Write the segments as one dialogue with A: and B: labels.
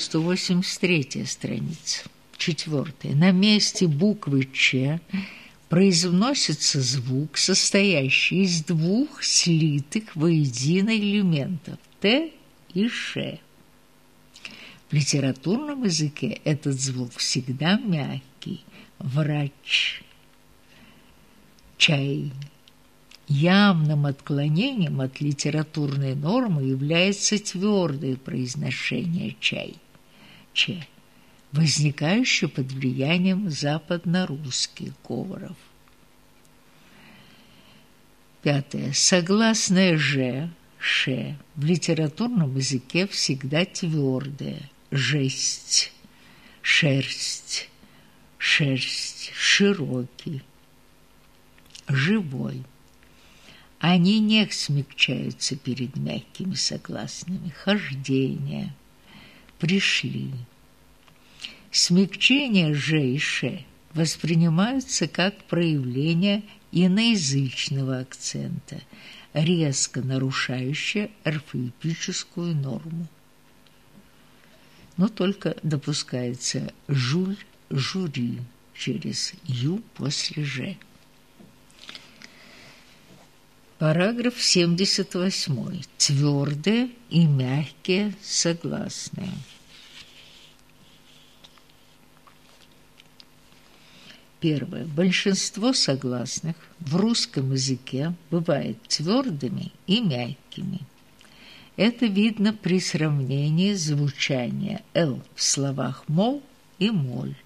A: 183 страница. Четвертое. На месте буквы «Ч» произносится звук, состоящий из двух слитых воедино элементов «Т» и «Ш». В литературном языке этот звук всегда мягкий. Врач. Чай. Явным отклонением от литературной нормы является твердое произношение «чай» – «че», возникающее под влиянием западно-русских говоров. Пятое. Согласное «ж», «ше» в литературном языке всегда твердое – «жесть», «шерсть», «шерсть», «широкий», «живой». Они не смягчаются перед мягкими согласными. Хождение. Пришли. Смягчение «же» и «ше» воспринимаются как проявление иноязычного акцента, резко нарушающее орфоэпическую норму. Но только допускается «жуль-жури» через «ю» после «же». Параграф 78. Твердые и мягкие согласные. Первое. Большинство согласных в русском языке бывает твердыми и мягкими. Это видно при сравнении звучания «л» в словах «мол» и «моль»,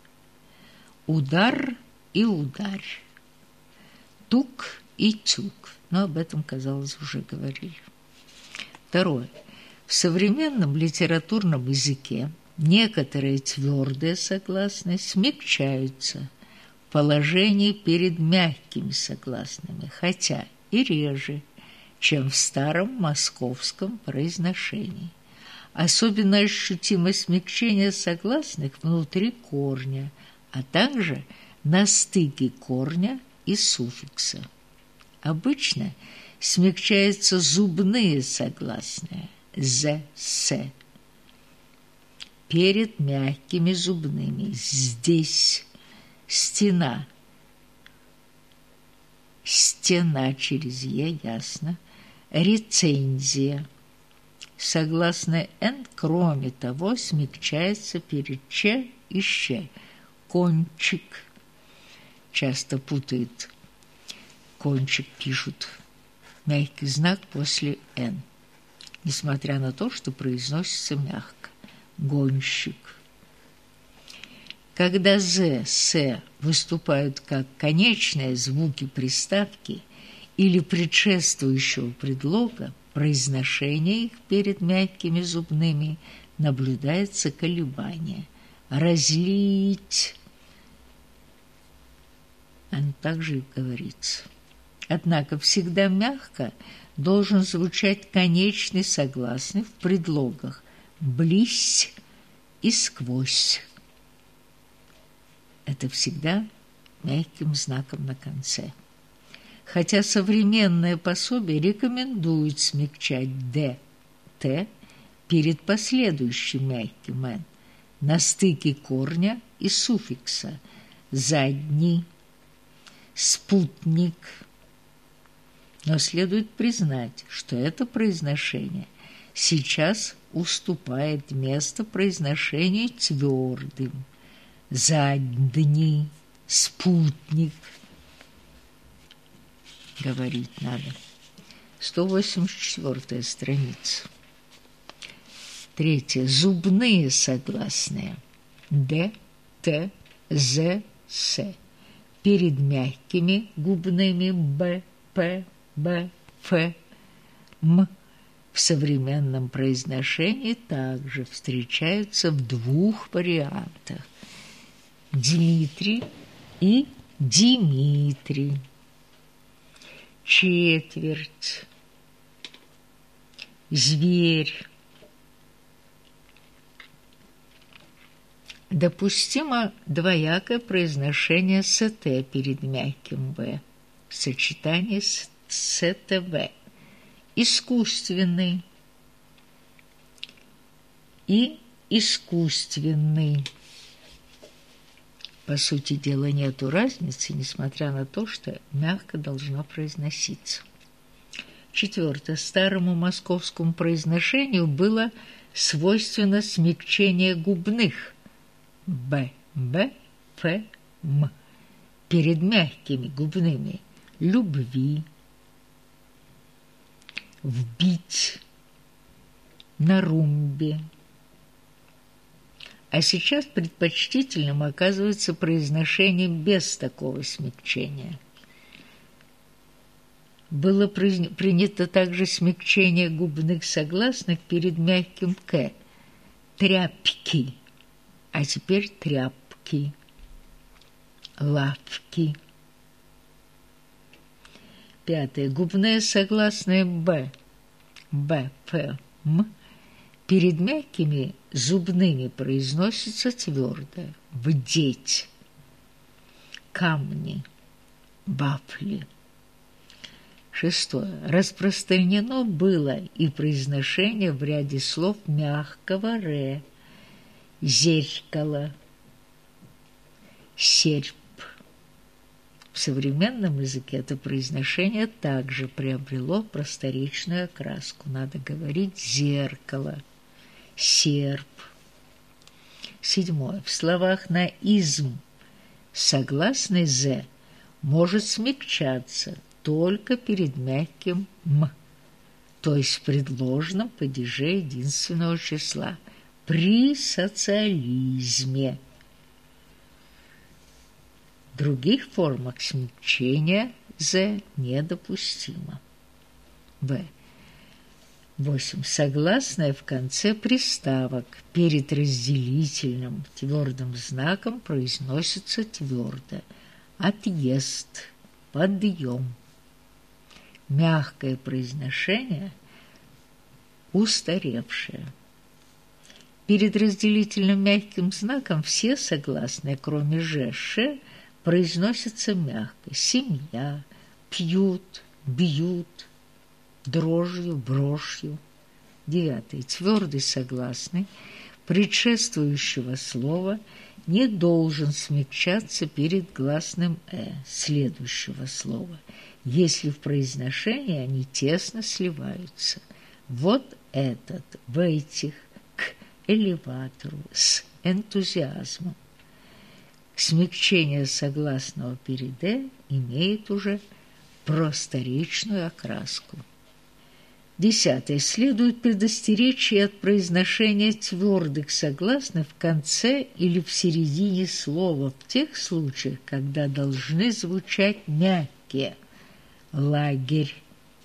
A: «удар» и «ударь», «тук» и «тюк» но об этом, казалось, уже говорили. Второе. В современном литературном языке некоторые твердые согласные смягчаются положении перед мягкими согласными, хотя и реже, чем в старом московском произношении. Особенно ощутимо смягчение согласных внутри корня, а также на стыке корня и суффикса. Обычно смягчаются зубные согласные «з», «с» перед мягкими зубными. Здесь стена. Стена через «е», ясно. Рецензия. Согласно «н», кроме того, смягчается перед «ч» и «щ». Кончик. Часто путают кончик пишут мягкий знак после «н», несмотря на то, что произносится мягко. Гонщик. Когда «з», «с» выступают как конечные звуки приставки или предшествующего предлога, произношение их перед мягкими зубными наблюдается колебание. «Разлить» оно также и говорится. Однако всегда мягко должен звучать конечный согласный в предлогах «близь» и «сквозь». Это всегда мягким знаком на конце. Хотя современное пособие рекомендует смягчать «д», «т» перед последующим мягким «н» на стыке корня и суффикса «задний», «спутник», но следует признать, что это произношение сейчас уступает место произношению твердым. Задний, спутник. Говорить надо. 184 страница. Третье. Зубные согласные. Д, Т, З, С. Перед мягкими губными Б, П, Б, Ф, М в современном произношении также встречаются в двух вариантах – Дмитрий и Димитрий. Четверть. Зверь. Допустимо двоякое произношение СТ перед мягким в сочетании с СТВ, искусственный и искусственный. По сути дела, нету разницы, несмотря на то, что мягко должно произноситься. Четвертое. Старому московскому произношению было свойственно смягчение губных «б», «б», «ф», «м» перед мягкими губными «любви», «вбить», «на румбе». А сейчас предпочтительным оказывается произношение без такого смягчения – было принято также смягчение губных согласных перед мягким «к» – тряпки, а теперь тряпки, лавки. Пятое. Губное согласное «б», «б», «п», «м» перед мягкими зубными произносится твердо «вдеть», «камни», «бафли». Шестое. Распространено было и произношение в ряде слов мягкого «ре», «зеркало», «серп». В современном языке это произношение также приобрело просторечную окраску. Надо говорить «зеркало», «серп». Седьмое. В словах на «изм» согласный «з» может смягчаться – только перед мягким «м», то есть в предложенном падеже единственного числа, при социализме. Других формах смягчения «з» недопустимо. В. 8. Согласное в конце приставок перед разделительным твердым знаком произносится твердо. Отъезд, подъем мягкое произношение, устаревшее. Перед разделительным мягким знаком все согласные, кроме «ж», «ш», произносятся мягко. Семья, пьют, бьют, дрожью, брошью. Девятый. Твердый согласный предшествующего слова не должен смягчаться перед гласным «э» следующего слова – если в произношении они тесно сливаются. Вот этот в этих к элеватору с энтузиазмом. Смягчение согласного перед «э» имеет уже просторечную окраску. Десятое. Следует предостеречь и от произношения твердых согласных в конце или в середине слова в тех случаях, когда должны звучать мягкие – лагерь,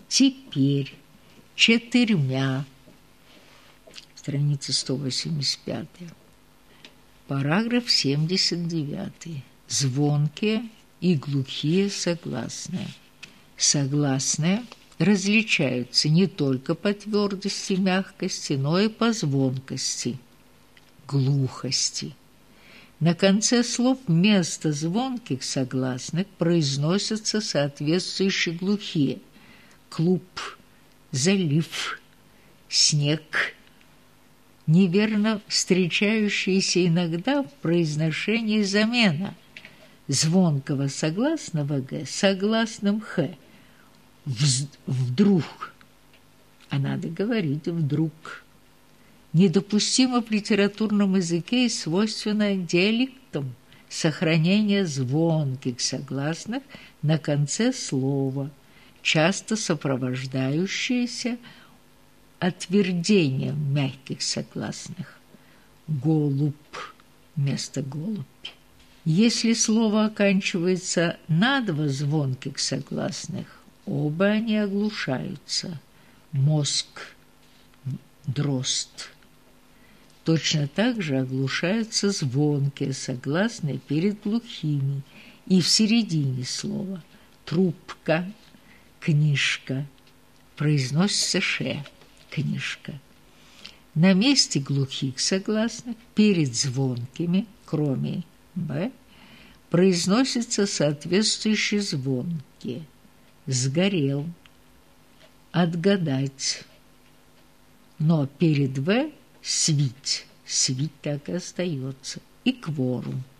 A: теперь, четырьмя. Страница 185. Параграф 79. Звонкие и глухие согласные. Согласные различаются не только по твердости мягкости, но и по звонкости, глухости. На конце слов вместо звонких согласных произносятся соответствующие глухие. Клуб, залив, снег. Неверно встречающиеся иногда в произношении замена звонкого согласного «г» согласным «х». Вдруг, а надо говорить «вдруг» недопустимо в литературном языке и свойственно диалектам сохранение звонких согласных на конце слова, часто сопровождающееся отвердением мягких согласных. Голубь вместо голубь. Если слово оканчивается на два звонких согласных, оба они оглушаются. Мозг, дрозд. Точно так же оглушаются звонкие, согласные перед глухими, и в середине слова «трубка», «книжка» произносится «ше» – «книжка». На месте глухих согласных перед звонкими, кроме «б», произносятся соответствующие звонки «сгорел», «отгадать», но перед «в» свить. Свит так и остается, и кворум –